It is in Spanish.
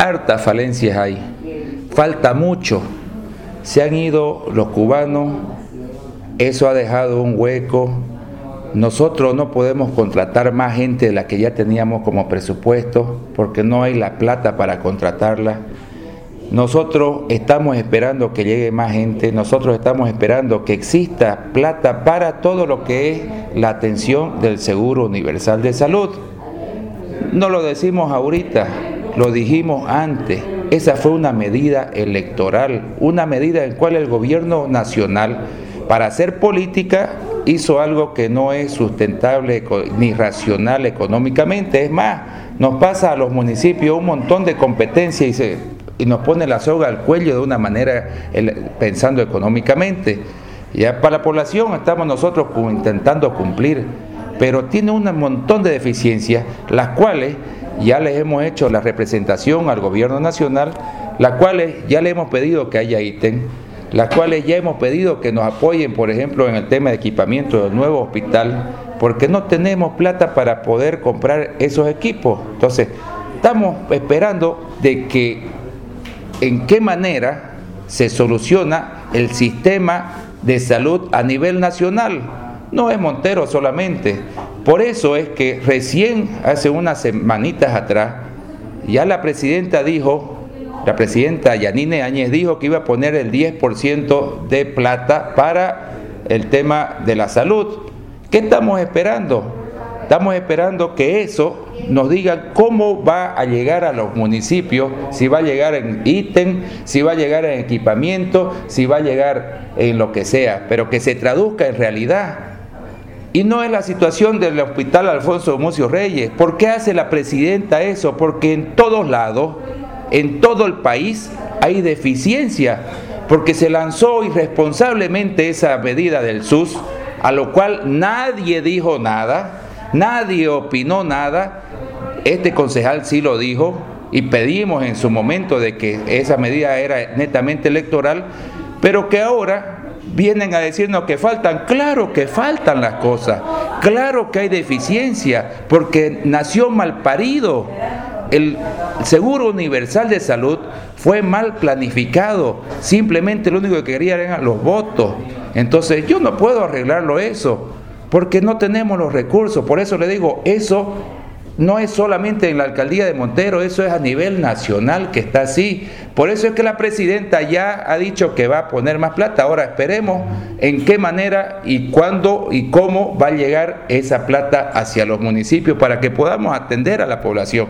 hartas falencias hay, falta mucho. Se han ido los cubanos, eso ha dejado un hueco. Nosotros no podemos contratar más gente de la que ya teníamos como presupuesto porque no hay la plata para contratarla. Nosotros estamos esperando que llegue más gente, nosotros estamos esperando que exista plata para todo lo que es la atención del Seguro Universal de Salud. No lo decimos ahorita, lo dijimos antes. Esa fue una medida electoral, una medida en la cual el gobierno nacional, para hacer política, hizo algo que no es sustentable ni racional económicamente. Es más, nos pasa a los municipios un montón de competencia y, se, y nos pone la soga al cuello de una manera pensando económicamente. Ya para la población estamos nosotros intentando cumplir pero tiene un montón de deficiencias, las cuales ya les hemos hecho la representación al gobierno nacional, las cuales ya le hemos pedido que haya ítem, las cuales ya hemos pedido que nos apoyen, por ejemplo, en el tema de equipamiento del nuevo hospital, porque no tenemos plata para poder comprar esos equipos. Entonces, estamos esperando de que en qué manera se soluciona el sistema de salud a nivel nacional no es Montero solamente. Por eso es que recién, hace unas semanitas atrás, ya la presidenta dijo, la presidenta Yanine Áñez dijo que iba a poner el 10% de plata para el tema de la salud. ¿Qué estamos esperando? Estamos esperando que eso nos diga cómo va a llegar a los municipios, si va a llegar en ítem, si va a llegar en equipamiento, si va a llegar en lo que sea, pero que se traduzca en realidad. Y no es la situación del hospital Alfonso Mucio Reyes. ¿Por qué hace la presidenta eso? Porque en todos lados, en todo el país, hay deficiencia. Porque se lanzó irresponsablemente esa medida del SUS, a lo cual nadie dijo nada, nadie opinó nada. Este concejal sí lo dijo y pedimos en su momento de que esa medida era netamente electoral, pero que ahora vienen a decirnos que faltan. Claro que faltan las cosas, claro que hay deficiencia, porque nació mal parido. El Seguro Universal de Salud fue mal planificado, simplemente lo único que quería eran los votos. Entonces yo no puedo arreglarlo eso, porque no tenemos los recursos. Por eso le digo, eso no es solamente en la alcaldía de Montero, eso es a nivel nacional que está así. Por eso es que la presidenta ya ha dicho que va a poner más plata. Ahora esperemos en qué manera y cuándo y cómo va a llegar esa plata hacia los municipios para que podamos atender a la población.